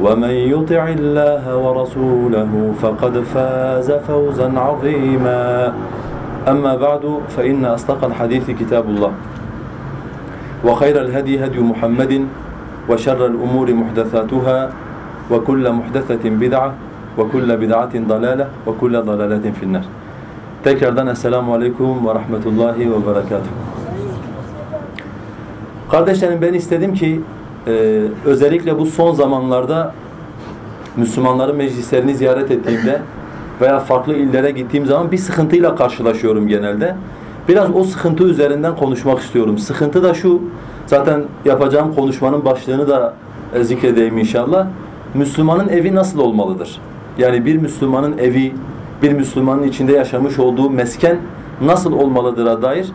ومن يطع الله ورسوله فقد فاز فوزا عظيما. أما بعد فإن أصدق الحديث كتاب الله وخير الهدي هدي محمد وشر الأمور محدثاتها وكل محدثة بدعة وكل بدعة ضلالة وكل ضلالة في النار. Tekrardan Esselamu Aleyküm ve Rahmetullahi ve Berekatuhu. Kardeşlerim ben istedim ki e, özellikle bu son zamanlarda Müslümanların meclislerini ziyaret ettiğimde veya farklı illere gittiğim zaman bir sıkıntıyla karşılaşıyorum genelde. Biraz o sıkıntı üzerinden konuşmak istiyorum. Sıkıntı da şu, zaten yapacağım konuşmanın başlığını da e, zikredeyim inşallah. Müslümanın evi nasıl olmalıdır? Yani bir Müslümanın evi, bir Müslümanın içinde yaşamış olduğu mesken nasıl olmalıdır'a dair.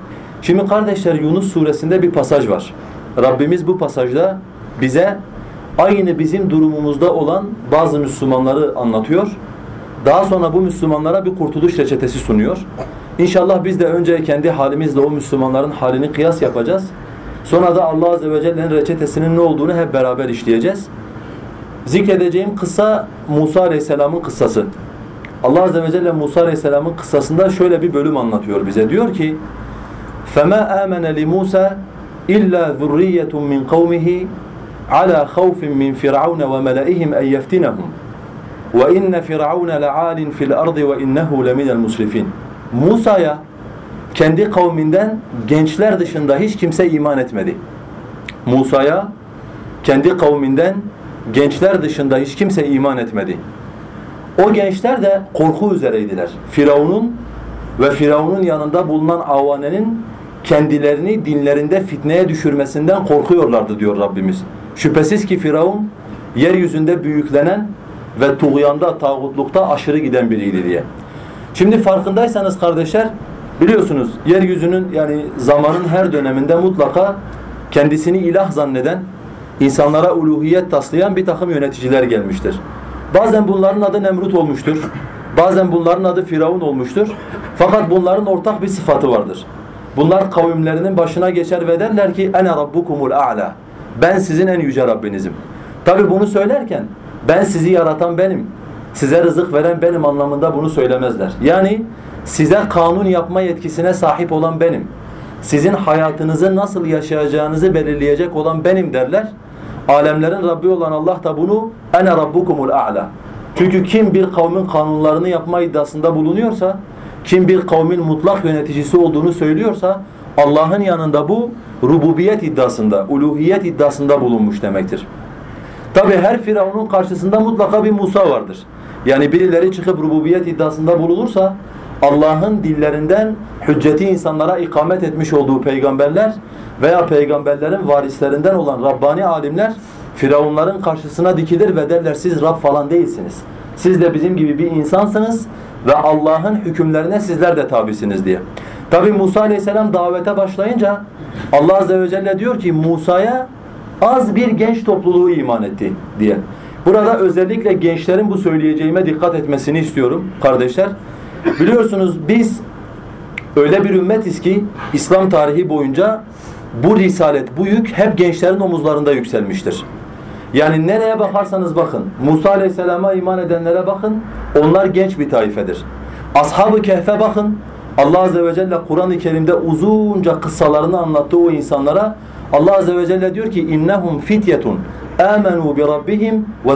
Şimdi kardeşler Yunus suresinde bir pasaj var. Rabbimiz bu pasajda bize aynı bizim durumumuzda olan bazı Müslümanları anlatıyor. Daha sonra bu Müslümanlara bir kurtuluş reçetesi sunuyor. İnşallah biz de önce kendi halimizle o Müslümanların halini kıyas yapacağız. Sonra da Allah Azze ve Celle'nin reçetesinin ne olduğunu hep beraber işleyeceğiz. Zikredeceğim kısa Musa Aleyhisselam'ın kıssası. Allah Azze ve Celle Musa Aleyhisselam'ın kıssasında şöyle bir bölüm anlatıyor bize. Diyor ki فَمَا آمَنَ لِمُوسَى إِلَّا ذُرِّيَّةٌ مِّنْ قَوْمِهِ ala khawfin min firavun ve meleihim en yeftinehum ve inne firavun le'alin fil ardı ve innehu leminel musrifin Musa'ya kendi kavminden gençler dışında hiç kimse iman etmedi. Musa'ya kendi kavminden gençler dışında hiç kimse iman etmedi. O gençler de korku üzereydiler. Firavun'un ve Firavun'un yanında bulunan avanenin kendilerini dinlerinde fitneye düşürmesinden korkuyorlardı diyor Rabbimiz. Şüphesiz ki Firavun yeryüzünde büyüklenen ve tuğyanda, tağutlukta aşırı giden biriydi diye. Şimdi farkındaysanız kardeşler biliyorsunuz yeryüzünün yani zamanın her döneminde mutlaka kendisini ilah zanneden, insanlara uluhiyet taslayan bir takım yöneticiler gelmiştir. Bazen bunların adı Nemrut olmuştur. Bazen bunların adı Firavun olmuştur. Fakat bunların ortak bir sıfatı vardır. Bunlar kavimlerinin başına geçer ve derler ki ene rabbukumul a'la. Ben sizin en yüce Rabbinizim. Tabi bunu söylerken ben sizi yaratan benim. Size rızık veren benim anlamında bunu söylemezler. Yani size kanun yapma yetkisine sahip olan benim. Sizin hayatınızı nasıl yaşayacağınızı belirleyecek olan benim derler. Alemlerin Rabbi olan Allah da bunu ene rabbukumul a'la. Çünkü kim bir kavmin kanunlarını yapma iddiasında bulunuyorsa, kim bir kavmin mutlak yöneticisi olduğunu söylüyorsa, Allah'ın yanında bu rububiyet iddiasında, uluhiyet iddiasında bulunmuş demektir. Tabi her firavunun karşısında mutlaka bir Musa vardır. Yani birileri çıkıp rububiyet iddiasında bulunursa, Allah'ın dillerinden hücceti insanlara ikamet etmiş olduğu peygamberler veya peygamberlerin varislerinden olan Rabbani alimler Firavunların karşısına dikilir ve derler siz Rab falan değilsiniz. Siz de bizim gibi bir insansınız ve Allah'ın hükümlerine sizler de tabisiniz diye. Tabi Musa aleyhisselam davete başlayınca Allah azze ve celle diyor ki Musa'ya az bir genç topluluğu iman etti diye. Burada özellikle gençlerin bu söyleyeceğime dikkat etmesini istiyorum kardeşler. Biliyorsunuz biz Öyle bir ümmetiz ki İslam tarihi boyunca bu risalet, bu yük hep gençlerin omuzlarında yükselmiştir. Yani nereye bakarsanız bakın, Musa Aleyhisselam'a iman edenlere bakın, onlar genç bir taifedir. Ashab-ı Kehf'e bakın, Allah Azze ve Celle Kur'an-ı Kerim'de uzunca kıssalarını anlattığı o insanlara Allah Azze ve Celle diyor ki innehum fityetun amenu bi rabbihim ve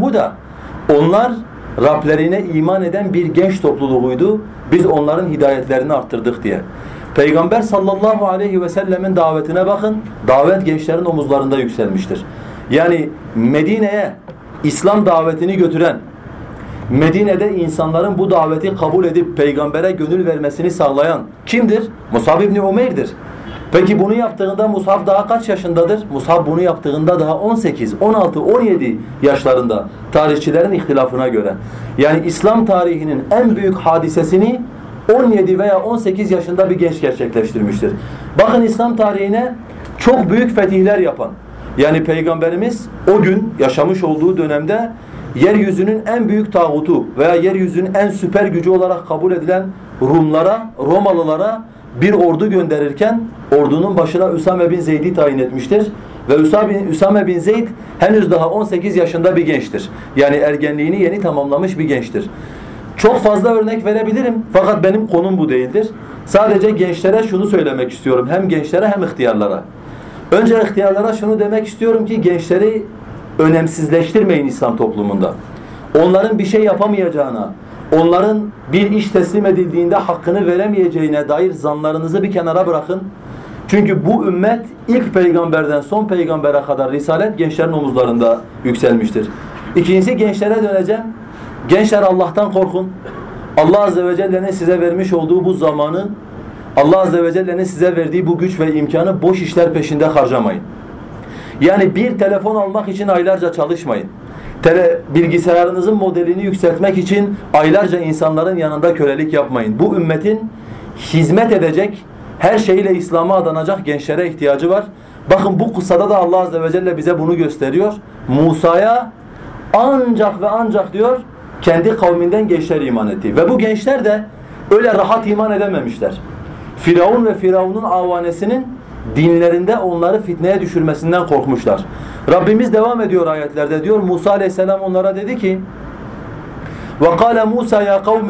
huda. Onlar Rablerine iman eden bir genç topluluğuydu. Biz onların hidayetlerini arttırdık diye. Peygamber sallallahu aleyhi ve sellemin davetine bakın. Davet gençlerin omuzlarında yükselmiştir. Yani Medine'ye İslam davetini götüren, Medine'de insanların bu daveti kabul edip peygambere gönül vermesini sağlayan kimdir? Musab İbni Umeyr'dir. Peki bunu yaptığında Musab daha kaç yaşındadır? Musab bunu yaptığında daha 18, 16, 17 yaşlarında tarihçilerin ihtilafına göre. Yani İslam tarihinin en büyük hadisesini 17 veya 18 yaşında bir genç gerçekleştirmiştir. Bakın İslam tarihine çok büyük fetihler yapan, yani Peygamberimiz o gün yaşamış olduğu dönemde yeryüzünün en büyük tağutu veya yeryüzünün en süper gücü olarak kabul edilen Rumlara, Romalılara bir ordu gönderirken ordunun başına Üsame bin Zeyd'i tayin etmiştir. Ve Üsame bin Zeyd henüz daha 18 yaşında bir gençtir. Yani ergenliğini yeni tamamlamış bir gençtir. Çok fazla örnek verebilirim fakat benim konum bu değildir. Sadece gençlere şunu söylemek istiyorum. Hem gençlere hem ihtiyarlara. Önce ihtiyarlara şunu demek istiyorum ki gençleri önemsizleştirmeyin İslam toplumunda. Onların bir şey yapamayacağına, onların bir iş teslim edildiğinde hakkını veremeyeceğine dair zanlarınızı bir kenara bırakın. Çünkü bu ümmet ilk peygamberden son peygambere kadar risalet gençlerin omuzlarında yükselmiştir. İkincisi gençlere döneceğim. Gençler Allah'tan korkun. Allah Azze ve Celle'nin size vermiş olduğu bu zamanı, Allah Azze ve Celle'nin size verdiği bu güç ve imkanı boş işler peşinde harcamayın. Yani bir telefon almak için aylarca çalışmayın. Tele, bilgisayarınızın modelini yükseltmek için aylarca insanların yanında kölelik yapmayın. Bu ümmetin hizmet edecek, her şeyle İslam'a adanacak gençlere ihtiyacı var. Bakın bu kıssada da Allah Azze ve Celle bize bunu gösteriyor. Musa'ya ancak ve ancak diyor kendi kavminden gençler iman etti. Ve bu gençler de öyle rahat iman edememişler. Firavun ve Firavun'un avanesinin dinlerinde onları fitneye düşürmesinden korkmuşlar. Rabbimiz devam ediyor ayetlerde diyor Musa aleyhisselam onlara dedi ki وَقَالَ مُوسَى يَا قَوْمِ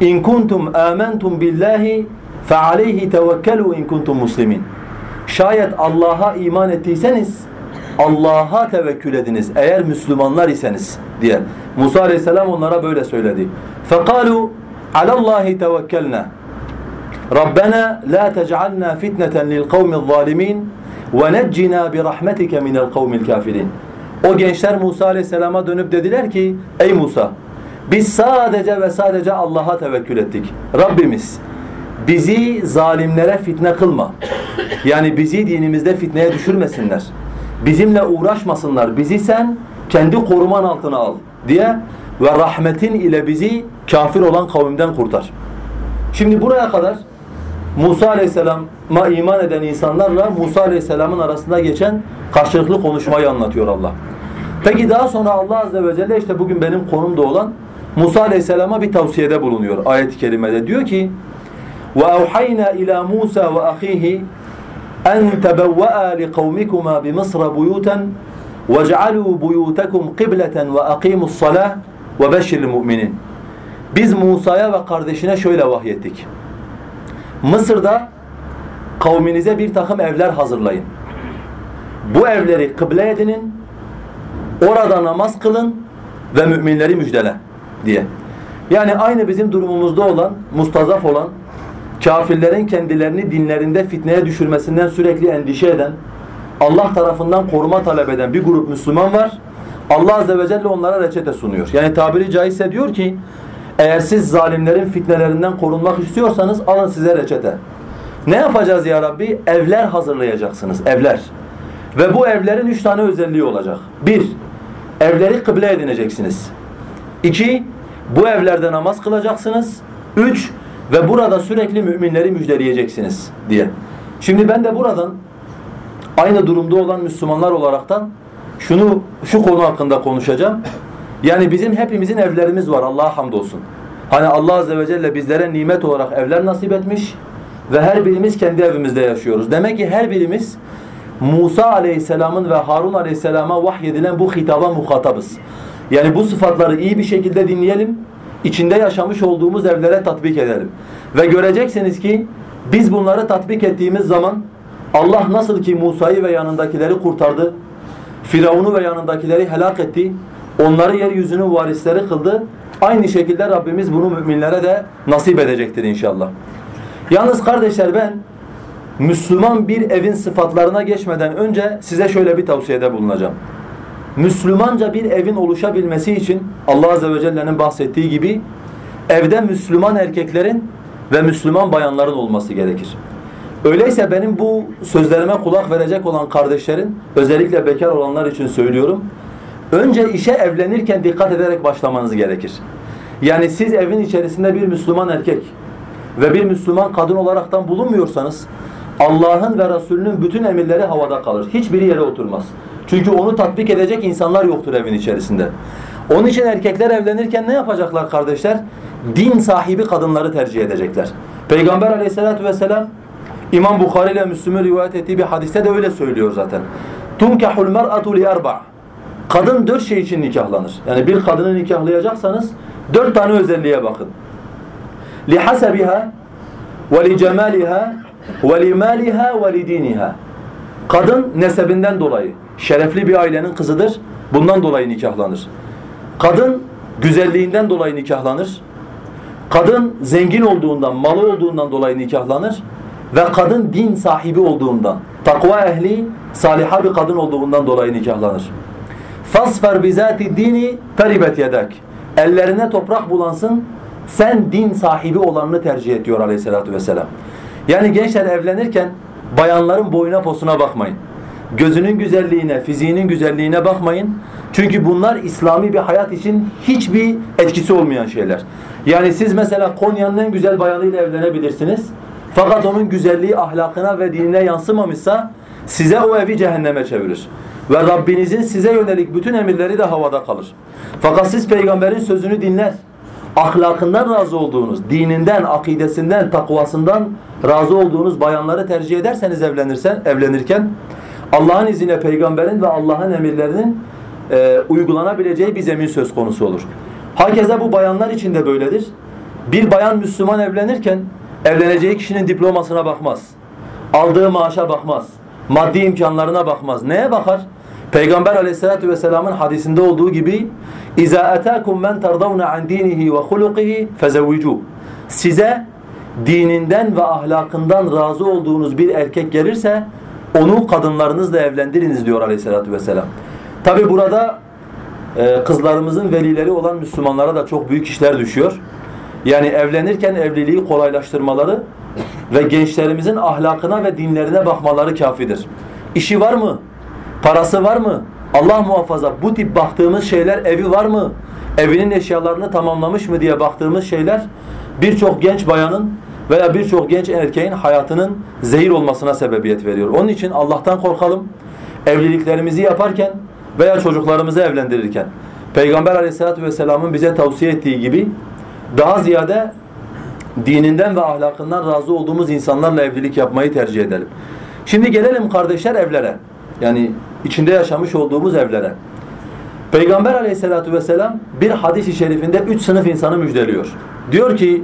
اِنْ كُنْتُمْ آمَنْتُمْ بِاللّٰهِ فَعَلَيْهِ تَوَكَّلُوا اِنْ كُنْتُمْ مُسْلِمِينَ Şayet Allah'a iman ettiyseniz Allah'a tevekkül ediniz eğer Müslümanlar iseniz diye. Musa aleyhisselam onlara böyle söyledi. فَقَالُوا عَلَى اللّٰهِ تَوَكَّلْنَا Rabbena la tec'alna fitneten lil kavmil zalimin ve neccina bi rahmetike minel kavmil kafirin. O gençler Musa Aleyhisselam'a dönüp dediler ki ey Musa biz sadece ve sadece Allah'a tevekkül ettik. Rabbimiz bizi zalimlere fitne kılma. Yani bizi dinimizde fitneye düşürmesinler. Bizimle uğraşmasınlar. Bizi sen kendi koruman altına al diye ve rahmetin ile bizi kafir olan kavimden kurtar. Şimdi buraya kadar Musa Aleyhisselam'a iman eden insanlarla Musa Aleyhisselam'ın arasında geçen karşılıklı konuşmayı anlatıyor Allah. Peki daha sonra Allah Azze ve Celle işte bugün benim konumda olan Musa Aleyhisselam'a bir tavsiyede bulunuyor ayet-i kerimede. Diyor ki وَاَوْحَيْنَا اِلَى مُوسَى وَأَخِيهِ اَنْ تَبَوَّآ لِقَوْمِكُمَا بِمِصْرَ بُيُوتًا وَاجْعَلُوا بُيُوتَكُمْ قِبْلَةً وَأَقِيمُوا الصَّلَاةِ وَبَشِّرِ الْمُؤْمِنِينَ Biz Musa'ya ve kardeşine şöyle vahyettik. Mısır'da kavminize bir takım evler hazırlayın. Bu evleri kıble edinin, orada namaz kılın ve müminleri müjdele diye. Yani aynı bizim durumumuzda olan, mustazaf olan, kafirlerin kendilerini dinlerinde fitneye düşürmesinden sürekli endişe eden, Allah tarafından koruma talep eden bir grup Müslüman var. Allah Azze ve Celle onlara reçete sunuyor. Yani tabiri caizse diyor ki, eğer siz zalimlerin fitnelerinden korunmak istiyorsanız alın size reçete. Ne yapacağız ya Rabbi? Evler hazırlayacaksınız, evler. Ve bu evlerin üç tane özelliği olacak. Bir, evleri kıble edineceksiniz. İki, bu evlerde namaz kılacaksınız. Üç, ve burada sürekli müminleri müjdeleyeceksiniz diye. Şimdi ben de buradan aynı durumda olan Müslümanlar olaraktan şunu şu konu hakkında konuşacağım. Yani bizim hepimizin evlerimiz var Allah'a hamdolsun. Hani Allah Azze ve Celle bizlere nimet olarak evler nasip etmiş ve her birimiz kendi evimizde yaşıyoruz. Demek ki her birimiz Musa Aleyhisselam'ın ve Harun Aleyhisselam'a vahyedilen bu hitaba muhatabız. Yani bu sıfatları iyi bir şekilde dinleyelim, içinde yaşamış olduğumuz evlere tatbik edelim. Ve göreceksiniz ki biz bunları tatbik ettiğimiz zaman Allah nasıl ki Musa'yı ve yanındakileri kurtardı, Firavun'u ve yanındakileri helak etti, onları yeryüzünün varisleri kıldı. Aynı şekilde Rabbimiz bunu müminlere de nasip edecektir inşallah. Yalnız kardeşler ben Müslüman bir evin sıfatlarına geçmeden önce size şöyle bir tavsiyede bulunacağım. Müslümanca bir evin oluşabilmesi için Allah Azze ve Celle'nin bahsettiği gibi evde Müslüman erkeklerin ve Müslüman bayanların olması gerekir. Öyleyse benim bu sözlerime kulak verecek olan kardeşlerin özellikle bekar olanlar için söylüyorum. Önce işe evlenirken dikkat ederek başlamanız gerekir. Yani siz evin içerisinde bir Müslüman erkek ve bir Müslüman kadın olaraktan bulunmuyorsanız Allah'ın ve Resulünün bütün emirleri havada kalır. Hiçbiri yere oturmaz. Çünkü onu tatbik edecek insanlar yoktur evin içerisinde. Onun için erkekler evlenirken ne yapacaklar kardeşler? Din sahibi kadınları tercih edecekler. Peygamber aleyhissalatü vesselam İmam Bukhari ile Müslüm'ün rivayet ettiği bir hadiste de öyle söylüyor zaten. Mer'atu li arba'. Kadın dört şey için nikahlanır. Yani bir kadını nikahlayacaksanız dört tane özelliğe bakın. لِحَسَبِهَا وَلِجَمَالِهَا وَلِمَالِهَا وَلِدِينِهَا Kadın nesebinden dolayı, şerefli bir ailenin kızıdır. Bundan dolayı nikahlanır. Kadın güzelliğinden dolayı nikahlanır. Kadın zengin olduğundan, malı olduğundan dolayı nikahlanır. Ve kadın din sahibi olduğundan, takva ehli, saliha bir kadın olduğundan dolayı nikahlanır. Fasfer bizati dini taribet yedek. Ellerine toprak bulansın. Sen din sahibi olanını tercih et diyor vesselam. Yani gençler evlenirken bayanların boyuna posuna bakmayın. Gözünün güzelliğine, fiziğinin güzelliğine bakmayın. Çünkü bunlar İslami bir hayat için hiçbir etkisi olmayan şeyler. Yani siz mesela Konya'nın en güzel bayanıyla evlenebilirsiniz. Fakat onun güzelliği ahlakına ve dinine yansımamışsa size o evi cehenneme çevirir. Ve Rabbinizin size yönelik bütün emirleri de havada kalır. Fakat siz peygamberin sözünü dinler, ahlakından razı olduğunuz, dininden, akidesinden, takvasından razı olduğunuz bayanları tercih ederseniz evlenirsen, evlenirken Allah'ın izniyle peygamberin ve Allah'ın emirlerinin e, uygulanabileceği bir zemin söz konusu olur. Hakeza bu bayanlar için de böyledir. Bir bayan Müslüman evlenirken evleneceği kişinin diplomasına bakmaz. Aldığı maaşa bakmaz. Maddi imkanlarına bakmaz. Neye bakar? Peygamber aleyhissalatu vesselamın hadisinde olduğu gibi اِذَا اَتَاكُمْ مَنْ تَرْضَوْنَ عَنْ دِينِهِ وَخُلُقِهِ فَزَوِّجُوا Size dininden ve ahlakından razı olduğunuz bir erkek gelirse onu kadınlarınızla evlendiriniz diyor aleyhissalatu vesselam. Tabi burada e, kızlarımızın velileri olan Müslümanlara da çok büyük işler düşüyor. Yani evlenirken evliliği kolaylaştırmaları ve gençlerimizin ahlakına ve dinlerine bakmaları kafidir. İşi var mı? Parası var mı? Allah muhafaza bu tip baktığımız şeyler evi var mı? Evinin eşyalarını tamamlamış mı diye baktığımız şeyler birçok genç bayanın veya birçok genç erkeğin hayatının zehir olmasına sebebiyet veriyor. Onun için Allah'tan korkalım. Evliliklerimizi yaparken veya çocuklarımızı evlendirirken Peygamber Aleyhisselatü vesselamın bize tavsiye ettiği gibi daha ziyade dininden ve ahlakından razı olduğumuz insanlarla evlilik yapmayı tercih edelim. Şimdi gelelim kardeşler evlere. Yani içinde yaşamış olduğumuz evlere. Peygamber aleyhissalatu vesselam bir hadis-i şerifinde üç sınıf insanı müjdeliyor. Diyor ki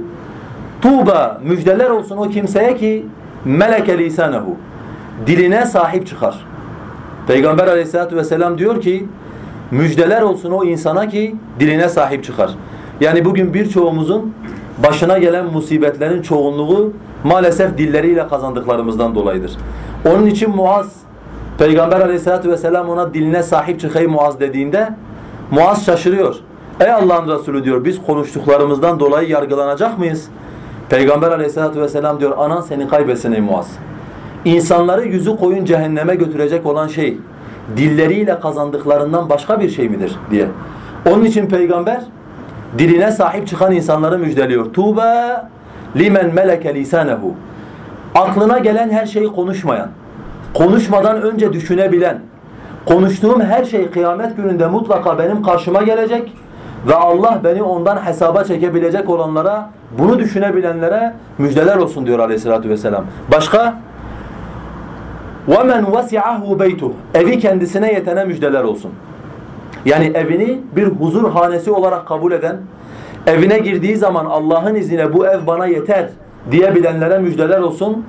Tuğba müjdeler olsun o kimseye ki meleke lisanehu diline sahip çıkar. Peygamber aleyhissalatu vesselam diyor ki müjdeler olsun o insana ki diline sahip çıkar. Yani bugün birçoğumuzun başına gelen musibetlerin çoğunluğu maalesef dilleriyle kazandıklarımızdan dolayıdır. Onun için Muaz Peygamber aleyhissalatü vesselam ona diline sahip çıkayım Muaz dediğinde Muaz şaşırıyor. Ey Allah'ın Resulü diyor biz konuştuklarımızdan dolayı yargılanacak mıyız? Peygamber aleyhissalatü vesselam diyor anan seni kaybetsin ey Muaz. İnsanları yüzü koyun cehenneme götürecek olan şey dilleriyle kazandıklarından başka bir şey midir diye. Onun için peygamber diline sahip çıkan insanları müjdeliyor. Tuğba limen meleke lisanehu. Aklına gelen her şeyi konuşmayan, konuşmadan önce düşünebilen, konuştuğum her şey kıyamet gününde mutlaka benim karşıma gelecek ve Allah beni ondan hesaba çekebilecek olanlara, bunu düşünebilenlere müjdeler olsun diyor aleyhissalatü vesselam. Başka? وَمَنْ وَسِعَهُ بَيْتُهُ Evi kendisine yetene müjdeler olsun. Yani evini bir huzur hanesi olarak kabul eden, evine girdiği zaman Allah'ın izniyle bu ev bana yeter diyebilenlere müjdeler olsun.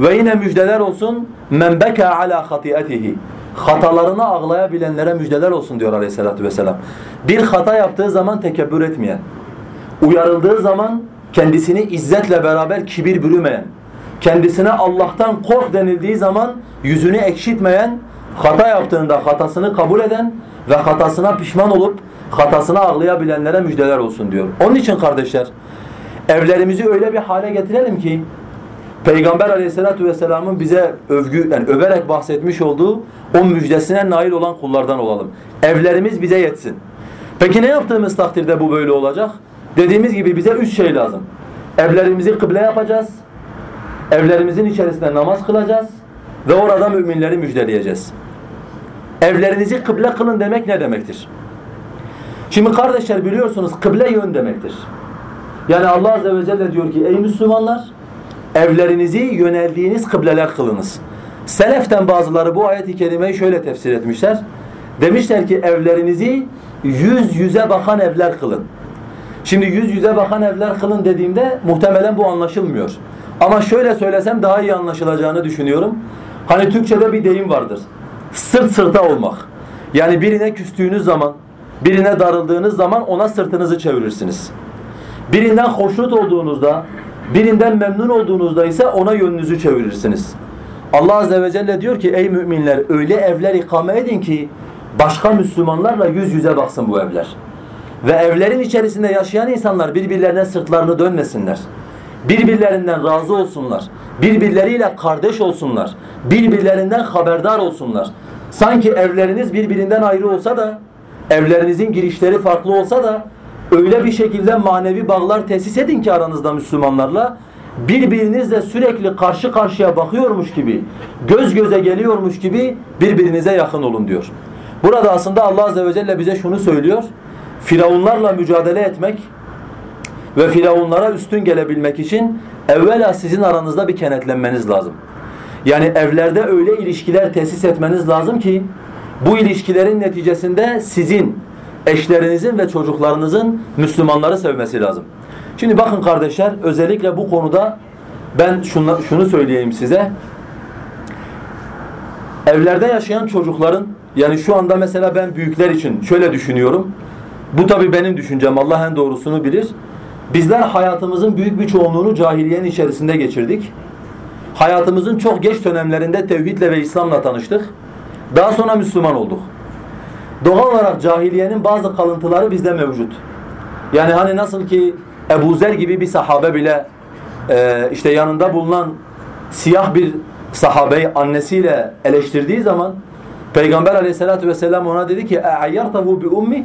Ve yine müjdeler olsun men beka ala hatiyatihi. Hatalarını ağlayabilenlere müjdeler olsun diyor Aleyhisselatü vesselam. Bir hata yaptığı zaman tekebbür etmeyen, uyarıldığı zaman kendisini izzetle beraber kibir bürümeyen, kendisine Allah'tan kork denildiği zaman yüzünü ekşitmeyen, hata yaptığında hatasını kabul eden ve hatasına pişman olup hatasını ağlayabilenlere müjdeler olsun diyor. Onun için kardeşler evlerimizi öyle bir hale getirelim ki Peygamber aleyhissalatu vesselamın bize övgü, yani överek bahsetmiş olduğu o müjdesine nail olan kullardan olalım. Evlerimiz bize yetsin. Peki ne yaptığımız takdirde bu böyle olacak? Dediğimiz gibi bize üç şey lazım. Evlerimizi kıble yapacağız. Evlerimizin içerisinde namaz kılacağız. Ve orada müminleri müjdeleyeceğiz. Evlerinizi kıble kılın demek ne demektir? Şimdi kardeşler biliyorsunuz kıble yön demektir. Yani Allah Azze ve Celle diyor ki ey Müslümanlar evlerinizi yöneldiğiniz kıbleler kılınız. Seleften bazıları bu ayet-i kerimeyi şöyle tefsir etmişler. Demişler ki evlerinizi yüz yüze bakan evler kılın. Şimdi yüz yüze bakan evler kılın dediğimde muhtemelen bu anlaşılmıyor. Ama şöyle söylesem daha iyi anlaşılacağını düşünüyorum. Hani Türkçe'de bir deyim vardır. Sırt sırta olmak. Yani birine küstüğünüz zaman, birine darıldığınız zaman ona sırtınızı çevirirsiniz. Birinden hoşnut olduğunuzda, birinden memnun olduğunuzda ise ona yönünüzü çevirirsiniz. Allah Azze ve Celle diyor ki ey müminler öyle evler ikame edin ki başka Müslümanlarla yüz yüze baksın bu evler. Ve evlerin içerisinde yaşayan insanlar birbirlerine sırtlarını dönmesinler. Birbirlerinden razı olsunlar. Birbirleriyle kardeş olsunlar. Birbirlerinden haberdar olsunlar. Sanki evleriniz birbirinden ayrı olsa da evlerinizin girişleri farklı olsa da öyle bir şekilde manevi bağlar tesis edin ki aranızda Müslümanlarla birbirinizle sürekli karşı karşıya bakıyormuş gibi, göz göze geliyormuş gibi birbirinize yakın olun diyor. Burada aslında Allah Azze ve Celle bize şunu söylüyor. Firavunlarla mücadele etmek ve firavunlara üstün gelebilmek için evvela sizin aranızda bir kenetlenmeniz lazım. Yani evlerde öyle ilişkiler tesis etmeniz lazım ki bu ilişkilerin neticesinde sizin, eşlerinizin ve çocuklarınızın Müslümanları sevmesi lazım. Şimdi bakın kardeşler özellikle bu konuda ben şunu, şunu söyleyeyim size. Evlerde yaşayan çocukların yani şu anda mesela ben büyükler için şöyle düşünüyorum. Bu tabi benim düşüncem Allah en doğrusunu bilir. Bizler hayatımızın büyük bir çoğunluğunu cahiliyenin içerisinde geçirdik. Hayatımızın çok geç dönemlerinde tevhidle ve İslam'la tanıştık. Daha sonra Müslüman olduk. Doğal olarak cahiliyenin bazı kalıntıları bizde mevcut. Yani hani nasıl ki Ebu Zer gibi bir sahabe bile e, işte yanında bulunan siyah bir sahabeyi annesiyle eleştirdiği zaman Peygamber aleyhissalatü vesselam ona dedi ki اَعَيَّرْتَهُ بِأُمِّ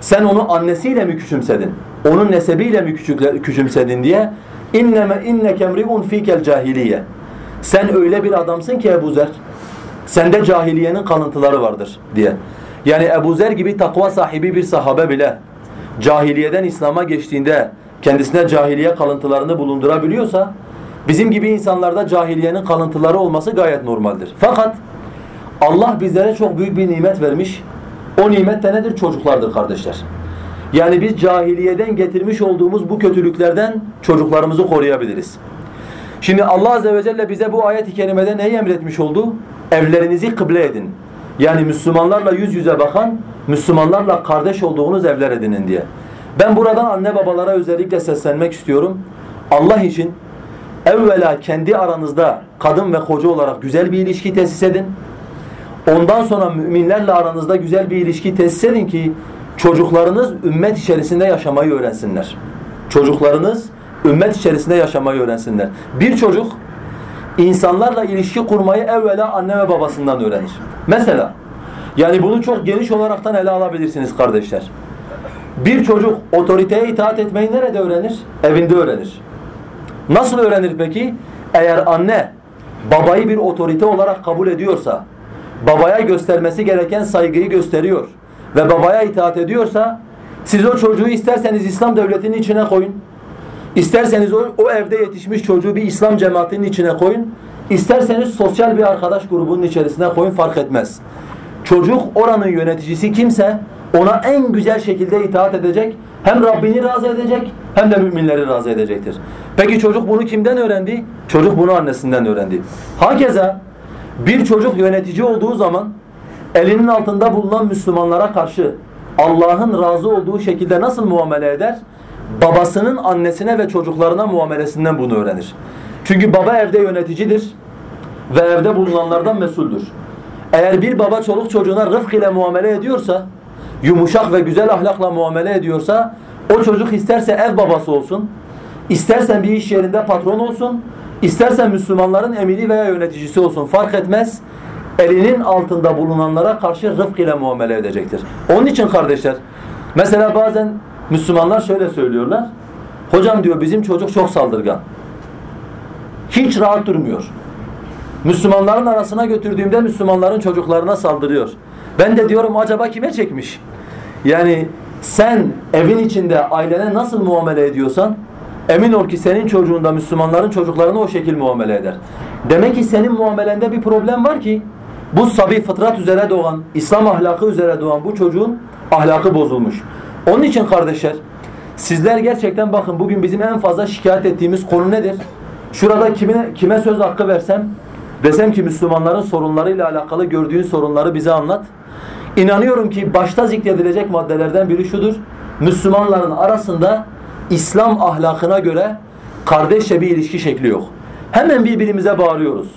Sen onu annesiyle mi küçümsedin? Onun nesebiyle mi küçümsedin diye اِنَّمَا اِنَّكَ مْرِئُنْ ف۪يكَ الْجَاهِلِيَّ Sen öyle bir adamsın ki Ebu Zer sende cahiliyenin kalıntıları vardır diye. Yani Ebu Zer gibi takva sahibi bir sahabe bile cahiliyeden İslam'a geçtiğinde kendisine cahiliye kalıntılarını bulundurabiliyorsa bizim gibi insanlarda cahiliyenin kalıntıları olması gayet normaldir. Fakat Allah bizlere çok büyük bir nimet vermiş. O nimet de nedir? Çocuklardır kardeşler. Yani biz cahiliyeden getirmiş olduğumuz bu kötülüklerden çocuklarımızı koruyabiliriz. Şimdi Allah Azze ve Celle bize bu ayet-i kerimede neyi emretmiş oldu? Evlerinizi kıble edin. Yani Müslümanlarla yüz yüze bakan, Müslümanlarla kardeş olduğunuz evler edinin diye. Ben buradan anne babalara özellikle seslenmek istiyorum. Allah için evvela kendi aranızda kadın ve koca olarak güzel bir ilişki tesis edin. Ondan sonra müminlerle aranızda güzel bir ilişki tesis edin ki çocuklarınız ümmet içerisinde yaşamayı öğrensinler. Çocuklarınız ümmet içerisinde yaşamayı öğrensinler. Bir çocuk insanlarla ilişki kurmayı evvela anne ve babasından öğrenir. Mesela yani bunu çok geniş olaraktan ele alabilirsiniz kardeşler. Bir çocuk otoriteye itaat etmeyi nerede öğrenir? Evinde öğrenir. Nasıl öğrenir peki? Eğer anne babayı bir otorite olarak kabul ediyorsa, babaya göstermesi gereken saygıyı gösteriyor ve babaya itaat ediyorsa Siz o çocuğu isterseniz İslam devletinin içine koyun. İsterseniz o, o evde yetişmiş çocuğu bir İslam cemaatinin içine koyun. İsterseniz sosyal bir arkadaş grubunun içerisine koyun fark etmez. Çocuk oranın yöneticisi kimse ona en güzel şekilde itaat edecek. Hem Rabbini razı edecek hem de müminleri razı edecektir. Peki çocuk bunu kimden öğrendi? Çocuk bunu annesinden öğrendi. Hakeza bir çocuk yönetici olduğu zaman elinin altında bulunan Müslümanlara karşı Allah'ın razı olduğu şekilde nasıl muamele eder? Babasının annesine ve çocuklarına muamelesinden bunu öğrenir. Çünkü baba evde yöneticidir ve evde bulunanlardan mesuldür. Eğer bir baba çoluk çocuğuna rıfk ile muamele ediyorsa, yumuşak ve güzel ahlakla muamele ediyorsa, o çocuk isterse ev babası olsun, istersen bir iş yerinde patron olsun, istersen Müslümanların emiri veya yöneticisi olsun fark etmez. Elinin altında bulunanlara karşı rıfk ile muamele edecektir. Onun için kardeşler, mesela bazen Müslümanlar şöyle söylüyorlar. Hocam diyor bizim çocuk çok saldırgan. Hiç rahat durmuyor. Müslümanların arasına götürdüğümde Müslümanların çocuklarına saldırıyor. Ben de diyorum acaba kime çekmiş? Yani sen evin içinde ailene nasıl muamele ediyorsan emin ol ki senin çocuğunda Müslümanların çocuklarına o şekil muamele eder. Demek ki senin muamelende bir problem var ki bu sabi fıtrat üzere doğan, İslam ahlakı üzere doğan bu çocuğun ahlakı bozulmuş. Onun için kardeşler sizler gerçekten bakın bugün bizim en fazla şikayet ettiğimiz konu nedir? Şurada kime, kime söz hakkı versem desem ki Müslümanların sorunlarıyla alakalı gördüğün sorunları bize anlat. İnanıyorum ki başta zikredilecek maddelerden biri şudur. Müslümanların arasında İslam ahlakına göre kardeşçe bir ilişki şekli yok. Hemen birbirimize bağırıyoruz.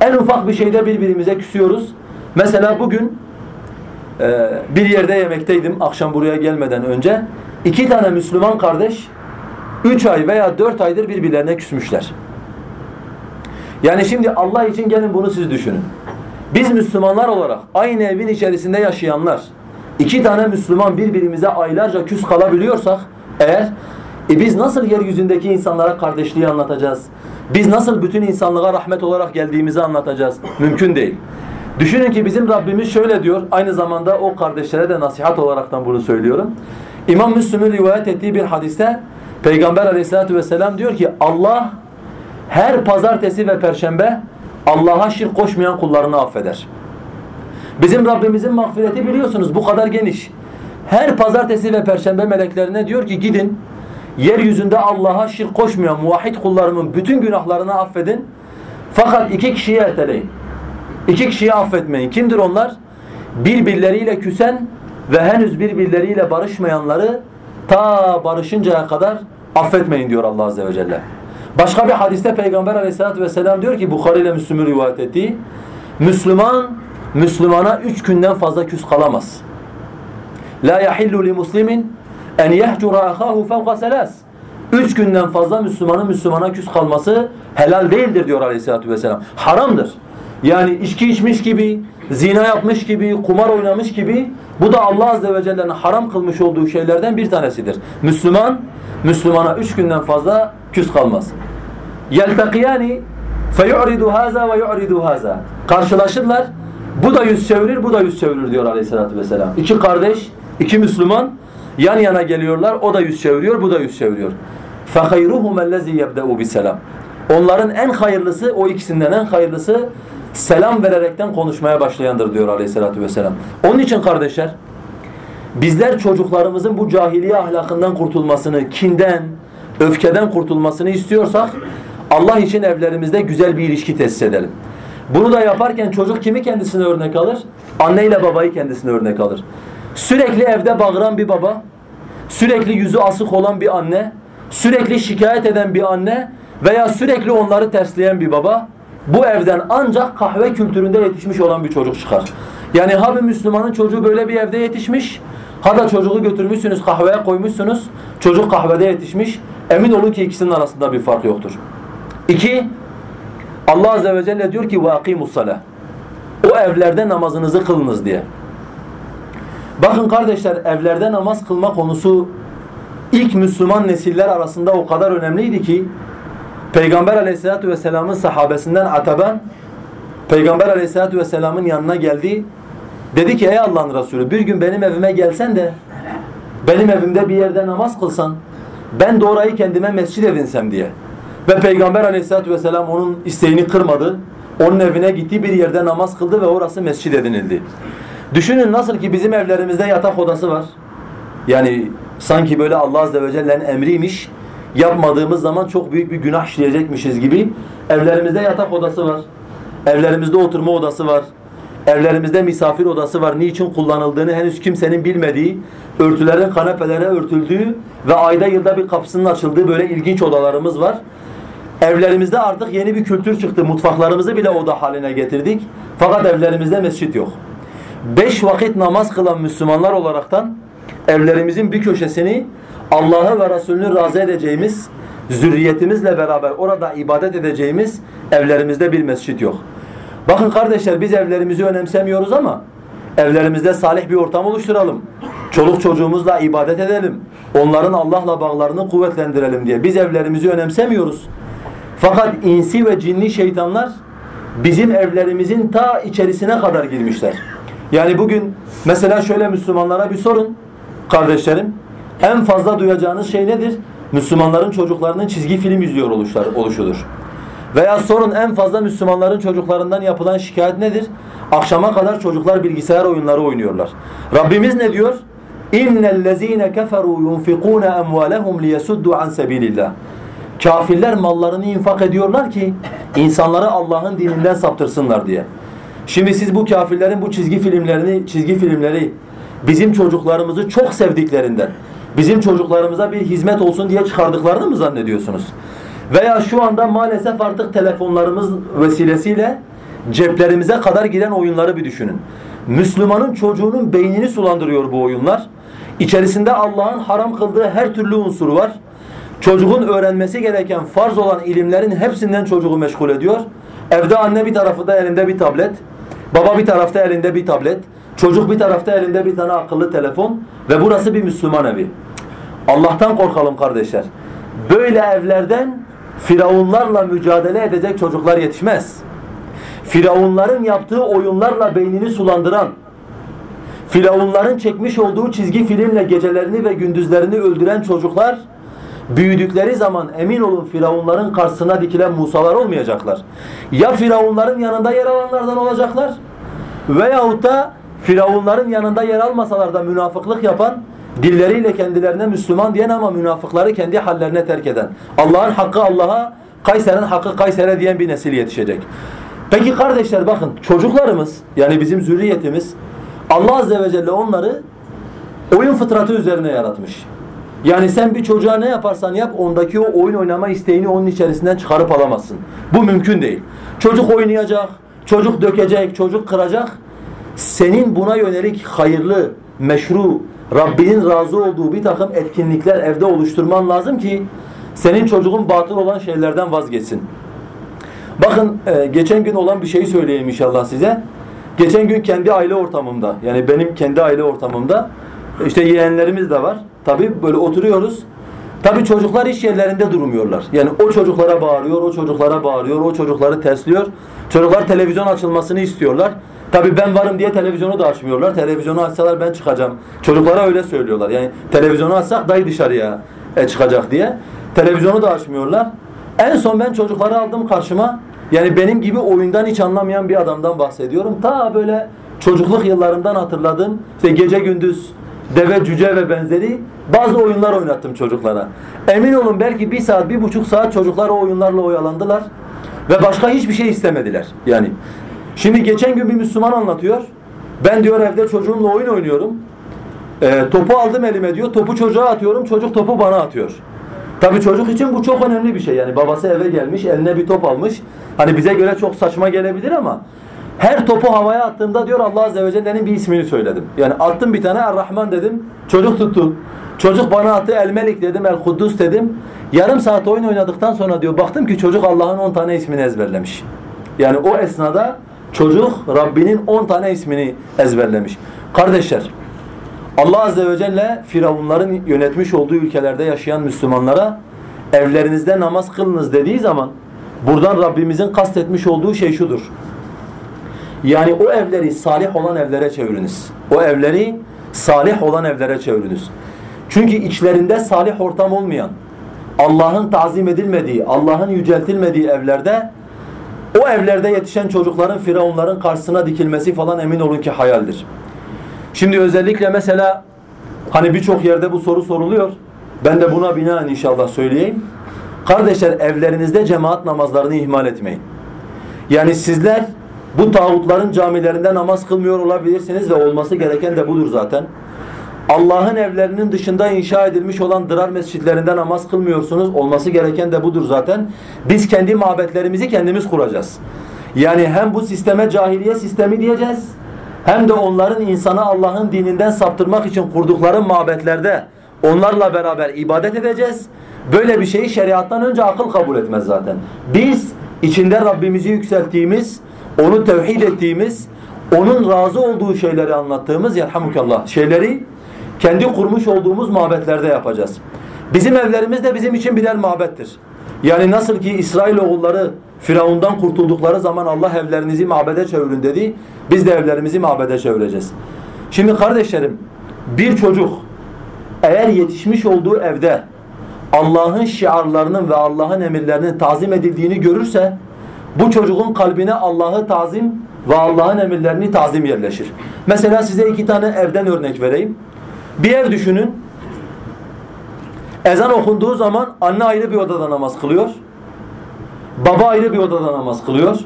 En ufak bir şeyde birbirimize küsüyoruz. Mesela bugün e, bir yerde yemekteydim akşam buraya gelmeden önce. İki tane Müslüman kardeş üç ay veya dört aydır birbirlerine küsmüşler. Yani şimdi Allah için gelin bunu siz düşünün. Biz Müslümanlar olarak aynı evin içerisinde yaşayanlar iki tane Müslüman birbirimize aylarca küs kalabiliyorsak eğer e biz nasıl yeryüzündeki insanlara kardeşliği anlatacağız? Biz nasıl bütün insanlığa rahmet olarak geldiğimizi anlatacağız? Mümkün değil. Düşünün ki bizim Rabbimiz şöyle diyor. Aynı zamanda o kardeşlere de nasihat olaraktan bunu söylüyorum. İmam Müslüm'ün rivayet ettiği bir hadiste Peygamber aleyhissalatü vesselam diyor ki Allah her pazartesi ve perşembe Allah'a şirk koşmayan kullarını affeder. Bizim Rabbimizin mağfireti biliyorsunuz bu kadar geniş. Her pazartesi ve perşembe meleklerine diyor ki gidin yeryüzünde Allah'a şirk koşmayan muvahhid kullarımın bütün günahlarını affedin. Fakat iki kişiyi erteleyin. İki kişiyi affetmeyin. Kimdir onlar? Birbirleriyle küsen ve henüz birbirleriyle barışmayanları ta barışıncaya kadar affetmeyin diyor Allah Azze ve Celle. Başka bir hadiste Peygamber Aleyhisselatü vesselam diyor ki Bukhari ile Müslüm'ün rivayet ettiği Müslüman Müslümana üç günden fazla küs kalamaz. La yahillu li muslimin en yehcura ahahu fevka selas. Üç günden fazla Müslümanın Müslümana küs kalması helal değildir diyor Aleyhisselatü vesselam. Haramdır. Yani içki içmiş gibi, zina yapmış gibi, kumar oynamış gibi bu da Allah Azze ve Celle'nin haram kılmış olduğu şeylerden bir tanesidir. Müslüman, Müslümana üç günden fazla küs kalmaz. يَلْتَقِيَانِ فَيُعْرِدُ هَذَا وَيُعْرِدُ هَذَا Karşılaşırlar, bu da yüz çevirir, bu da yüz çevirir diyor Aleyhisselatü vesselam. İki kardeş, iki Müslüman yan yana geliyorlar, o da yüz çeviriyor, bu da yüz çeviriyor. فَخَيْرُهُمَ الَّذ۪ي يَبْدَأُ بِسَلَامٍ Onların en hayırlısı, o ikisinden en hayırlısı selam vererekten konuşmaya başlayandır diyor aleyhissalatü vesselam. Onun için kardeşler bizler çocuklarımızın bu cahiliye ahlakından kurtulmasını, kinden, öfkeden kurtulmasını istiyorsak Allah için evlerimizde güzel bir ilişki tesis edelim. Bunu da yaparken çocuk kimi kendisine örnek alır? Anne ile babayı kendisine örnek alır. Sürekli evde bağıran bir baba, sürekli yüzü asık olan bir anne, sürekli şikayet eden bir anne veya sürekli onları tersleyen bir baba bu evden ancak kahve kültüründe yetişmiş olan bir çocuk çıkar. Yani ha bir Müslümanın çocuğu böyle bir evde yetişmiş, ha da çocuğu götürmüşsünüz kahveye koymuşsunuz, çocuk kahvede yetişmiş. Emin olun ki ikisinin arasında bir fark yoktur. İki, Allah Azze ve Celle diyor ki وَاقِيمُ الصَّلَةِ O evlerde namazınızı kılınız diye. Bakın kardeşler evlerde namaz kılma konusu ilk Müslüman nesiller arasında o kadar önemliydi ki Peygamber aleyhissalatu vesselamın sahabesinden Ataban Peygamber aleyhissalatu vesselamın yanına geldi. Dedi ki ey Allah'ın Resulü bir gün benim evime gelsen de benim evimde bir yerde namaz kılsan ben de orayı kendime mescid edinsem diye. Ve Peygamber aleyhissalatü vesselam onun isteğini kırmadı. Onun evine gitti bir yerde namaz kıldı ve orası mescid edinildi. Düşünün nasıl ki bizim evlerimizde yatak odası var. Yani sanki böyle Allah azze ve celle'nin emriymiş. Yapmadığımız zaman çok büyük bir günah işleyecekmişiz gibi. Evlerimizde yatak odası var. Evlerimizde oturma odası var. Evlerimizde misafir odası var. Niçin kullanıldığını henüz kimsenin bilmediği, örtülerin kanepelere örtüldüğü ve ayda yılda bir kapısının açıldığı böyle ilginç odalarımız var. Evlerimizde artık yeni bir kültür çıktı. Mutfaklarımızı bile oda haline getirdik. Fakat evlerimizde mescit yok. Beş vakit namaz kılan Müslümanlar olaraktan evlerimizin bir köşesini Allah'ı ve Resulünü razı edeceğimiz, zürriyetimizle beraber orada ibadet edeceğimiz evlerimizde bir mescit yok. Bakın kardeşler biz evlerimizi önemsemiyoruz ama evlerimizde salih bir ortam oluşturalım. Çoluk çocuğumuzla ibadet edelim. Onların Allah'la bağlarını kuvvetlendirelim diye. Biz evlerimizi önemsemiyoruz. Fakat insi ve cinni şeytanlar bizim evlerimizin ta içerisine kadar girmişler. Yani bugün mesela şöyle Müslümanlara bir sorun kardeşlerim. En fazla duyacağınız şey nedir? Müslümanların çocuklarının çizgi film izliyor oluşlar, oluşudur. Veya sorun en fazla Müslümanların çocuklarından yapılan şikayet nedir? Akşama kadar çocuklar bilgisayar oyunları oynuyorlar. Rabbimiz ne diyor? İnnellezîne keferû yunfikûne emvâlehum liyesuddu an sebilillah. Kafirler mallarını infak ediyorlar ki insanları Allah'ın dininden saptırsınlar diye. Şimdi siz bu kafirlerin bu çizgi filmlerini, çizgi filmleri bizim çocuklarımızı çok sevdiklerinden, bizim çocuklarımıza bir hizmet olsun diye çıkardıklarını mı zannediyorsunuz? Veya şu anda maalesef artık telefonlarımız vesilesiyle ceplerimize kadar giren oyunları bir düşünün. Müslümanın çocuğunun beynini sulandırıyor bu oyunlar. İçerisinde Allah'ın haram kıldığı her türlü unsur var. Çocuğun öğrenmesi gereken farz olan ilimlerin hepsinden çocuğu meşgul ediyor. Evde anne bir tarafında elinde bir tablet, baba bir tarafta elinde bir tablet, çocuk bir tarafta elinde bir tane akıllı telefon ve burası bir Müslüman evi. Allah'tan korkalım kardeşler. Böyle evlerden firavunlarla mücadele edecek çocuklar yetişmez. Firavunların yaptığı oyunlarla beynini sulandıran, firavunların çekmiş olduğu çizgi filmle gecelerini ve gündüzlerini öldüren çocuklar büyüdükleri zaman emin olun firavunların karşısına dikilen Musalar olmayacaklar. Ya firavunların yanında yer alanlardan olacaklar veyahut da firavunların yanında yer almasalar da münafıklık yapan dilleriyle kendilerine Müslüman diyen ama münafıkları kendi hallerine terk eden. Allah'ın hakkı Allah'a, Kayser'in hakkı Kayser'e diyen bir nesil yetişecek. Peki kardeşler bakın çocuklarımız yani bizim zürriyetimiz Allah Azze ve Celle onları oyun fıtratı üzerine yaratmış. Yani sen bir çocuğa ne yaparsan yap ondaki o oyun oynama isteğini onun içerisinden çıkarıp alamazsın. Bu mümkün değil. Çocuk oynayacak, çocuk dökecek, çocuk kıracak. Senin buna yönelik hayırlı, meşru, Rabbinin razı olduğu bir takım etkinlikler evde oluşturman lazım ki senin çocuğun batıl olan şeylerden vazgeçsin. Bakın e, geçen gün olan bir şeyi söyleyeyim inşallah size. Geçen gün kendi aile ortamımda yani benim kendi aile ortamımda işte yeğenlerimiz de var. Tabi böyle oturuyoruz. Tabi çocuklar iş yerlerinde durmuyorlar. Yani o çocuklara bağırıyor, o çocuklara bağırıyor, o çocukları tersliyor. Çocuklar televizyon açılmasını istiyorlar. Tabi ben varım diye televizyonu da açmıyorlar. Televizyonu açsalar ben çıkacağım. Çocuklara öyle söylüyorlar. Yani televizyonu açsak dayı dışarıya e, çıkacak diye. Televizyonu da açmıyorlar. En son ben çocukları aldım karşıma. Yani benim gibi oyundan hiç anlamayan bir adamdan bahsediyorum. Ta böyle çocukluk yıllarımdan hatırladığım işte gece gündüz deve, cüce ve benzeri bazı oyunlar oynattım çocuklara. Emin olun belki bir saat, bir buçuk saat çocuklar o oyunlarla oyalandılar ve başka hiçbir şey istemediler. Yani şimdi geçen gün bir Müslüman anlatıyor. Ben diyor evde çocuğumla oyun oynuyorum. E, topu aldım elime diyor. Topu çocuğa atıyorum. Çocuk topu bana atıyor. Tabi çocuk için bu çok önemli bir şey. Yani babası eve gelmiş, eline bir top almış. Hani bize göre çok saçma gelebilir ama her topu havaya attığımda diyor Allah Azze ve Celle'nin bir ismini söyledim. Yani attım bir tane Er-Rahman dedim. Çocuk tuttu. Çocuk bana attı El-Melik dedim, El-Kuddus dedim. Yarım saat oyun oynadıktan sonra diyor baktım ki çocuk Allah'ın 10 tane ismini ezberlemiş. Yani o esnada çocuk Rabbinin 10 tane ismini ezberlemiş. Kardeşler Allah Azze ve Celle Firavunların yönetmiş olduğu ülkelerde yaşayan Müslümanlara evlerinizde namaz kılınız dediği zaman buradan Rabbimizin kastetmiş olduğu şey şudur. Yani o evleri salih olan evlere çeviriniz. O evleri salih olan evlere çeviriniz. Çünkü içlerinde salih ortam olmayan, Allah'ın tazim edilmediği, Allah'ın yüceltilmediği evlerde o evlerde yetişen çocukların firavunların karşısına dikilmesi falan emin olun ki hayaldir. Şimdi özellikle mesela hani birçok yerde bu soru soruluyor. Ben de buna binaen inşallah söyleyeyim. Kardeşler evlerinizde cemaat namazlarını ihmal etmeyin. Yani sizler bu tağutların camilerinde namaz kılmıyor olabilirsiniz ve olması gereken de budur zaten. Allah'ın evlerinin dışında inşa edilmiş olan dırar mescitlerinde namaz kılmıyorsunuz. Olması gereken de budur zaten. Biz kendi mabetlerimizi kendimiz kuracağız. Yani hem bu sisteme cahiliye sistemi diyeceğiz. Hem de onların insanı Allah'ın dininden saptırmak için kurdukları mabetlerde onlarla beraber ibadet edeceğiz. Böyle bir şeyi şeriattan önce akıl kabul etmez zaten. Biz içinde Rabbimizi yükselttiğimiz, onu tevhid ettiğimiz, onun razı olduğu şeyleri anlattığımız yerhamukallah şeyleri kendi kurmuş olduğumuz mabetlerde yapacağız. Bizim evlerimiz de bizim için birer mabettir. Yani nasıl ki İsrail oğulları Firavundan kurtuldukları zaman Allah evlerinizi mabede çevirin dedi. Biz de evlerimizi mabede çevireceğiz. Şimdi kardeşlerim bir çocuk eğer yetişmiş olduğu evde Allah'ın şiarlarının ve Allah'ın emirlerinin tazim edildiğini görürse bu çocuğun kalbine Allah'ı tazim ve Allah'ın emirlerini tazim yerleşir. Mesela size iki tane evden örnek vereyim. Bir ev düşünün. Ezan okunduğu zaman anne ayrı bir odada namaz kılıyor. Baba ayrı bir odada namaz kılıyor.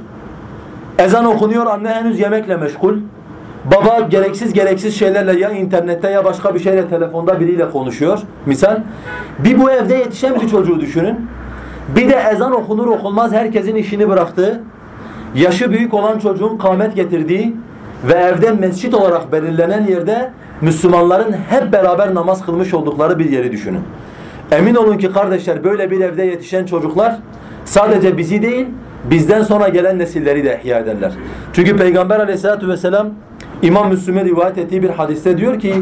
Ezan okunuyor, anne henüz yemekle meşgul. Baba gereksiz gereksiz şeylerle ya internette ya başka bir şeyle telefonda biriyle konuşuyor. Misal. Bir bu evde yetişen bir çocuğu düşünün. Bir de ezan okunur okunmaz herkesin işini bıraktığı, yaşı büyük olan çocuğun kâmet getirdiği ve evde mescit olarak belirlenen yerde Müslümanların hep beraber namaz kılmış oldukları bir yeri düşünün. Emin olun ki kardeşler böyle bir evde yetişen çocuklar sadece bizi değil bizden sonra gelen nesilleri de ihya ederler. Çünkü Peygamber aleyhissalatu vesselam İmam Müslim'e rivayet ettiği bir hadiste diyor ki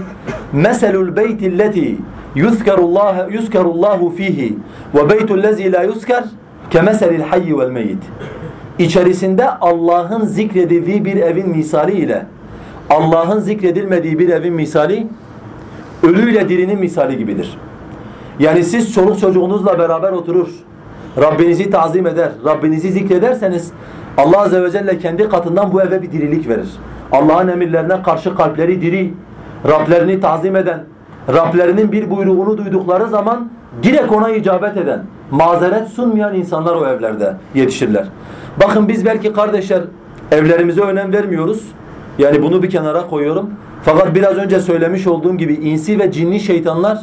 meselul beytilleti yuzkarullah yuzkarullahu fihi ve beytul lezi la yuzkar kemeselil hayy vel meyit. İçerisinde Allah'ın zikredildiği bir evin misali ile Allah'ın zikredilmediği bir evin misali ölüyle dirinin misali gibidir. Yani siz çoluk çocuğunuzla beraber oturur, Rabbinizi tazim eder, Rabbinizi zikrederseniz Allah Azze ve Celle kendi katından bu eve bir dirilik verir. Allah'ın emirlerine karşı kalpleri diri, Rablerini tazim eden, Rablerinin bir buyruğunu duydukları zaman direkt ona icabet eden, mazeret sunmayan insanlar o evlerde yetişirler. Bakın biz belki kardeşler evlerimize önem vermiyoruz. Yani bunu bir kenara koyuyorum. Fakat biraz önce söylemiş olduğum gibi insi ve cinni şeytanlar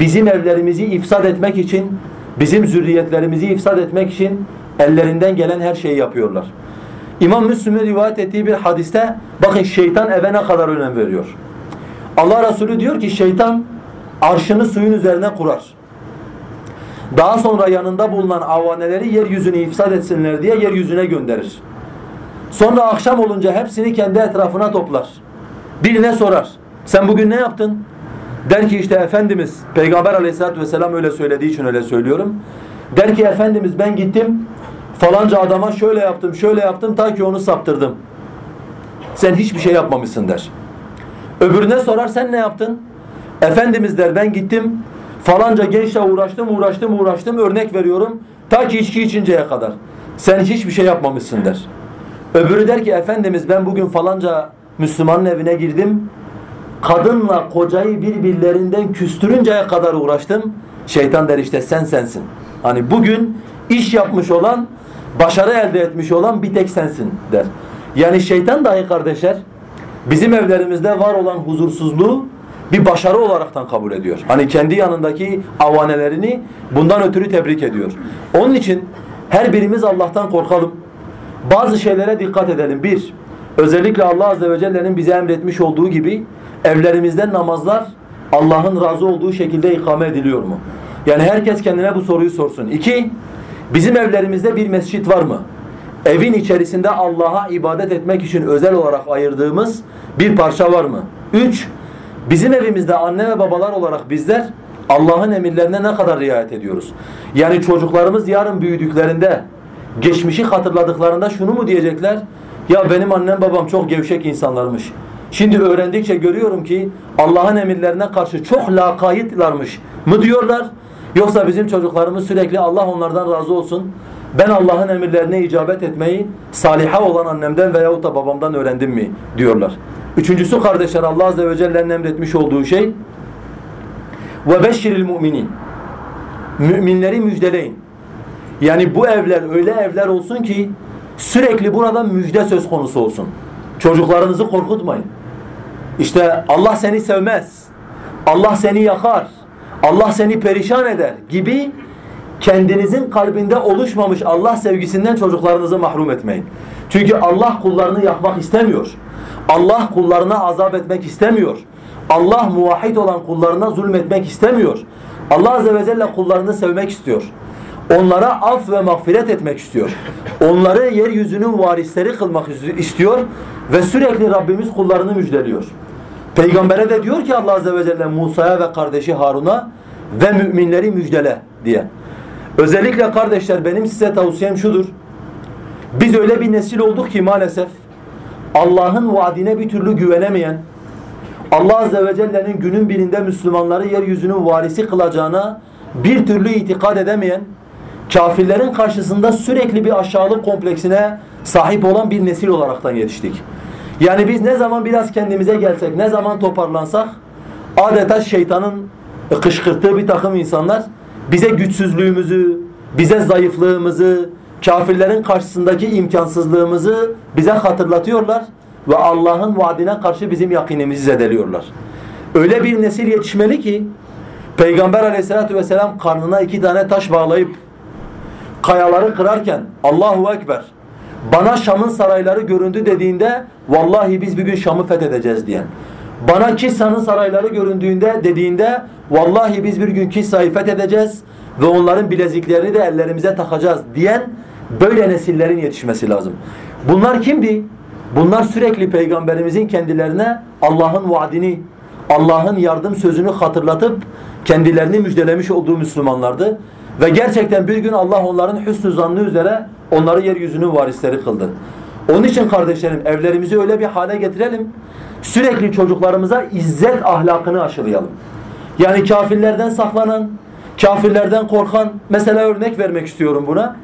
bizim evlerimizi ifsad etmek için, bizim zürriyetlerimizi ifsad etmek için ellerinden gelen her şeyi yapıyorlar. İmam Müslim'in rivayet ettiği bir hadiste bakın şeytan eve ne kadar önem veriyor. Allah Resulü diyor ki şeytan arşını suyun üzerine kurar. Daha sonra yanında bulunan avaneleri yeryüzünü ifsad etsinler diye yeryüzüne gönderir. Sonra akşam olunca hepsini kendi etrafına toplar. Birine sorar. Sen bugün ne yaptın? Der ki işte Efendimiz, Peygamber aleyhissalatü vesselam öyle söylediği için öyle söylüyorum. Der ki Efendimiz ben gittim falanca adama şöyle yaptım, şöyle yaptım ta ki onu saptırdım. Sen hiçbir şey yapmamışsın der. Öbürüne sorar sen ne yaptın? Efendimiz der ben gittim falanca gençle uğraştım, uğraştım, uğraştım örnek veriyorum ta ki içki içinceye kadar. Sen hiçbir şey yapmamışsın der. Öbürü der ki Efendimiz ben bugün falanca Müslümanın evine girdim. Kadınla kocayı birbirlerinden küstürünceye kadar uğraştım. Şeytan der işte sen sensin. Hani bugün iş yapmış olan, başarı elde etmiş olan bir tek sensin der. Yani şeytan dahi kardeşler bizim evlerimizde var olan huzursuzluğu bir başarı olaraktan kabul ediyor. Hani kendi yanındaki avanelerini bundan ötürü tebrik ediyor. Onun için her birimiz Allah'tan korkalım. Bazı şeylere dikkat edelim. Bir, özellikle Allah Azze ve Celle'nin bize emretmiş olduğu gibi evlerimizden namazlar Allah'ın razı olduğu şekilde ikame ediliyor mu? Yani herkes kendine bu soruyu sorsun. İki, bizim evlerimizde bir mescit var mı? Evin içerisinde Allah'a ibadet etmek için özel olarak ayırdığımız bir parça var mı? Üç, bizim evimizde anne ve babalar olarak bizler Allah'ın emirlerine ne kadar riayet ediyoruz? Yani çocuklarımız yarın büyüdüklerinde, geçmişi hatırladıklarında şunu mu diyecekler? Ya benim annem babam çok gevşek insanlarmış. Şimdi öğrendikçe görüyorum ki Allah'ın emirlerine karşı çok lakaytlarmış mı diyorlar? Yoksa bizim çocuklarımız sürekli Allah onlardan razı olsun. Ben Allah'ın emirlerine icabet etmeyi saliha olan annemden veyahut da babamdan öğrendim mi diyorlar. Üçüncüsü kardeşler Allah Azze ve Celle'nin emretmiş olduğu şey ve beşşiril müminin müminleri müjdeleyin. Yani bu evler öyle evler olsun ki sürekli burada müjde söz konusu olsun. Çocuklarınızı korkutmayın. İşte Allah seni sevmez. Allah seni yakar. Allah seni perişan eder gibi kendinizin kalbinde oluşmamış Allah sevgisinden çocuklarınızı mahrum etmeyin. Çünkü Allah kullarını yakmak istemiyor. Allah kullarına azap etmek istemiyor. Allah muvahhid olan kullarına zulmetmek istemiyor. Allah Azze ve Celle kullarını sevmek istiyor. Onlara af ve mağfiret etmek istiyor. Onları yeryüzünün varisleri kılmak istiyor ve sürekli Rabbimiz kullarını müjdeliyor. Peygambere de diyor ki Allah Azze ve Celle Musa'ya ve kardeşi Harun'a ve müminleri müjdele diye. Özellikle kardeşler benim size tavsiyem şudur. Biz öyle bir nesil olduk ki maalesef Allah'ın vaadine bir türlü güvenemeyen, Allah Azze ve Celle'nin günün birinde Müslümanları yeryüzünün varisi kılacağına bir türlü itikad edemeyen, kafirlerin karşısında sürekli bir aşağılık kompleksine sahip olan bir nesil olaraktan yetiştik. Yani biz ne zaman biraz kendimize gelsek, ne zaman toparlansak adeta şeytanın kışkırttığı bir takım insanlar bize güçsüzlüğümüzü, bize zayıflığımızı, kafirlerin karşısındaki imkansızlığımızı bize hatırlatıyorlar ve Allah'ın vaadine karşı bizim yakinimizi zedeliyorlar. Öyle bir nesil yetişmeli ki Peygamber aleyhissalatü vesselam karnına iki tane taş bağlayıp kayaları kırarken Allahu Ekber bana Şam'ın sarayları göründü dediğinde vallahi biz bir gün Şam'ı fethedeceğiz diyen. Bana Kisra'nın sarayları göründüğünde dediğinde vallahi biz bir gün Kisra'yı fethedeceğiz ve onların bileziklerini de ellerimize takacağız diyen böyle nesillerin yetişmesi lazım. Bunlar kimdi? Bunlar sürekli peygamberimizin kendilerine Allah'ın vaadini, Allah'ın yardım sözünü hatırlatıp kendilerini müjdelemiş olduğu Müslümanlardı. Ve gerçekten bir gün Allah onların hüsnü zannı üzere onları yeryüzünün varisleri kıldı. Onun için kardeşlerim evlerimizi öyle bir hale getirelim. Sürekli çocuklarımıza izzet ahlakını aşılayalım. Yani kafirlerden saklanan, kafirlerden korkan, mesela örnek vermek istiyorum buna.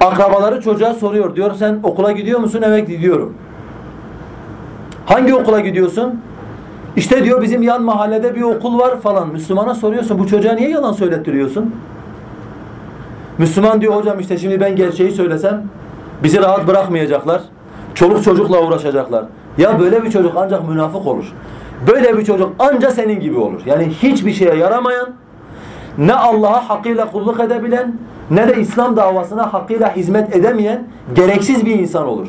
Akrabaları çocuğa soruyor. Diyor sen okula gidiyor musun? Evet gidiyorum. Hangi okula gidiyorsun? İşte diyor bizim yan mahallede bir okul var falan. Müslümana soruyorsun bu çocuğa niye yalan söylettiriyorsun? Müslüman diyor hocam işte şimdi ben gerçeği söylesem bizi rahat bırakmayacaklar. Çoluk çocukla uğraşacaklar. Ya böyle bir çocuk ancak münafık olur. Böyle bir çocuk ancak senin gibi olur. Yani hiçbir şeye yaramayan, ne Allah'a hakkıyla kulluk edebilen, ne de İslam davasına hakkıyla hizmet edemeyen gereksiz bir insan olur.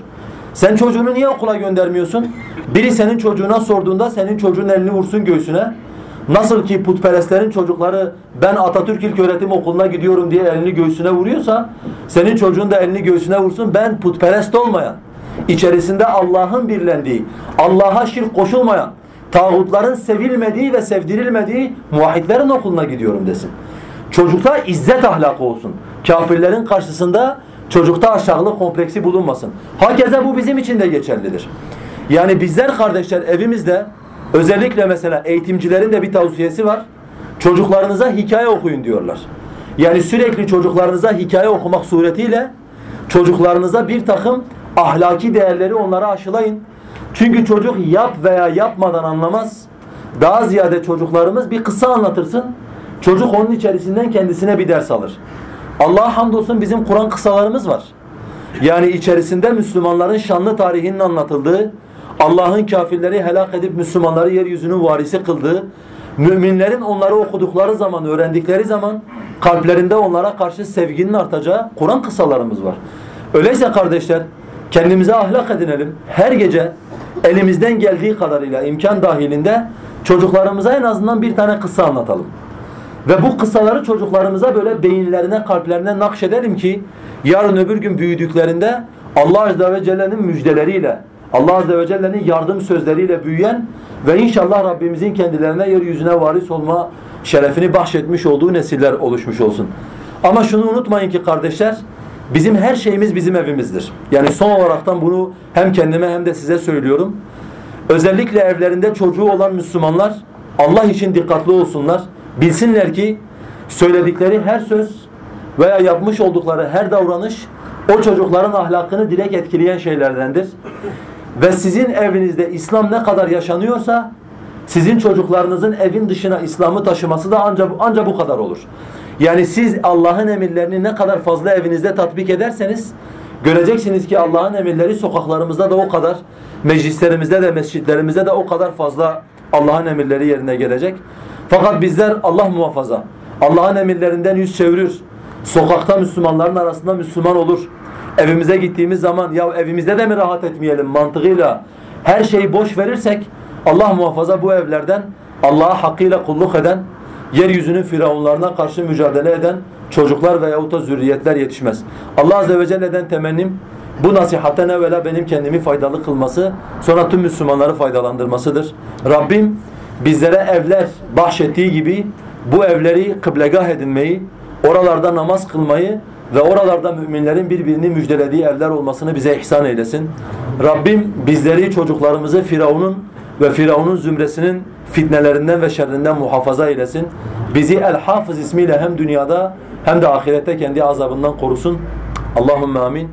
Sen çocuğunu niye okula göndermiyorsun? Biri senin çocuğuna sorduğunda senin çocuğun elini vursun göğsüne. Nasıl ki putperestlerin çocukları ben Atatürk İlköğretim Okulu'na gidiyorum diye elini göğsüne vuruyorsa senin çocuğun da elini göğsüne vursun ben putperest olmayan, içerisinde Allah'ın birlendiği, Allah'a şirk koşulmayan, tağutların sevilmediği ve sevdirilmediği muvahhidlerin okuluna gidiyorum desin. Çocukta izzet ahlakı olsun. Kafirlerin karşısında çocukta aşağılık kompleksi bulunmasın. Hakeza bu bizim için de geçerlidir. Yani bizler kardeşler evimizde özellikle mesela eğitimcilerin de bir tavsiyesi var. Çocuklarınıza hikaye okuyun diyorlar. Yani sürekli çocuklarınıza hikaye okumak suretiyle çocuklarınıza bir takım ahlaki değerleri onlara aşılayın. Çünkü çocuk yap veya yapmadan anlamaz. Daha ziyade çocuklarımız bir kısa anlatırsın. Çocuk onun içerisinden kendisine bir ders alır. Allah'a hamdolsun bizim Kur'an kısalarımız var. Yani içerisinde Müslümanların şanlı tarihinin anlatıldığı, Allah'ın kafirleri helak edip Müslümanları yeryüzünün varisi kıldığı, müminlerin onları okudukları zaman, öğrendikleri zaman kalplerinde onlara karşı sevginin artacağı Kur'an kısalarımız var. Öyleyse kardeşler kendimize ahlak edinelim. Her gece elimizden geldiği kadarıyla imkan dahilinde çocuklarımıza en azından bir tane kısa anlatalım. Ve bu kısaları çocuklarımıza böyle beyinlerine, kalplerine nakşedelim ki yarın öbür gün büyüdüklerinde Allah Azze ve Celle'nin müjdeleriyle, Allah Azze ve Celle'nin yardım sözleriyle büyüyen ve inşallah Rabbimizin kendilerine yeryüzüne varis olma şerefini bahşetmiş olduğu nesiller oluşmuş olsun. Ama şunu unutmayın ki kardeşler, Bizim her şeyimiz bizim evimizdir. Yani son olaraktan bunu hem kendime hem de size söylüyorum. Özellikle evlerinde çocuğu olan Müslümanlar Allah için dikkatli olsunlar. Bilsinler ki söyledikleri her söz veya yapmış oldukları her davranış o çocukların ahlakını direkt etkileyen şeylerdendir. Ve sizin evinizde İslam ne kadar yaşanıyorsa sizin çocuklarınızın evin dışına İslam'ı taşıması da ancak ancak bu kadar olur. Yani siz Allah'ın emirlerini ne kadar fazla evinizde tatbik ederseniz göreceksiniz ki Allah'ın emirleri sokaklarımızda da o kadar, meclislerimizde de mescitlerimizde de o kadar fazla Allah'ın emirleri yerine gelecek. Fakat bizler Allah muhafaza Allah'ın emirlerinden yüz çevirir. Sokakta Müslümanların arasında Müslüman olur. Evimize gittiğimiz zaman ya evimizde de mi rahat etmeyelim mantığıyla her şeyi boş verirsek Allah muhafaza bu evlerden Allah'a hakkıyla kulluk eden, yeryüzünün firavunlarına karşı mücadele eden çocuklar veyahut da zürriyetler yetişmez. Allah Azze ve Celle'den temennim bu nasihatten evvela benim kendimi faydalı kılması, sonra tüm Müslümanları faydalandırmasıdır. Rabbim bizlere evler bahşettiği gibi bu evleri kıblegah edinmeyi, oralarda namaz kılmayı ve oralarda müminlerin birbirini müjdelediği evler olmasını bize ihsan eylesin. Rabbim bizleri çocuklarımızı Firavun'un ve Firavun'un zümresinin fitnelerinden ve şerrinden muhafaza eylesin. Bizi El-Hafız ismiyle hem dünyada hem de ahirette kendi azabından korusun. Allahümme amin.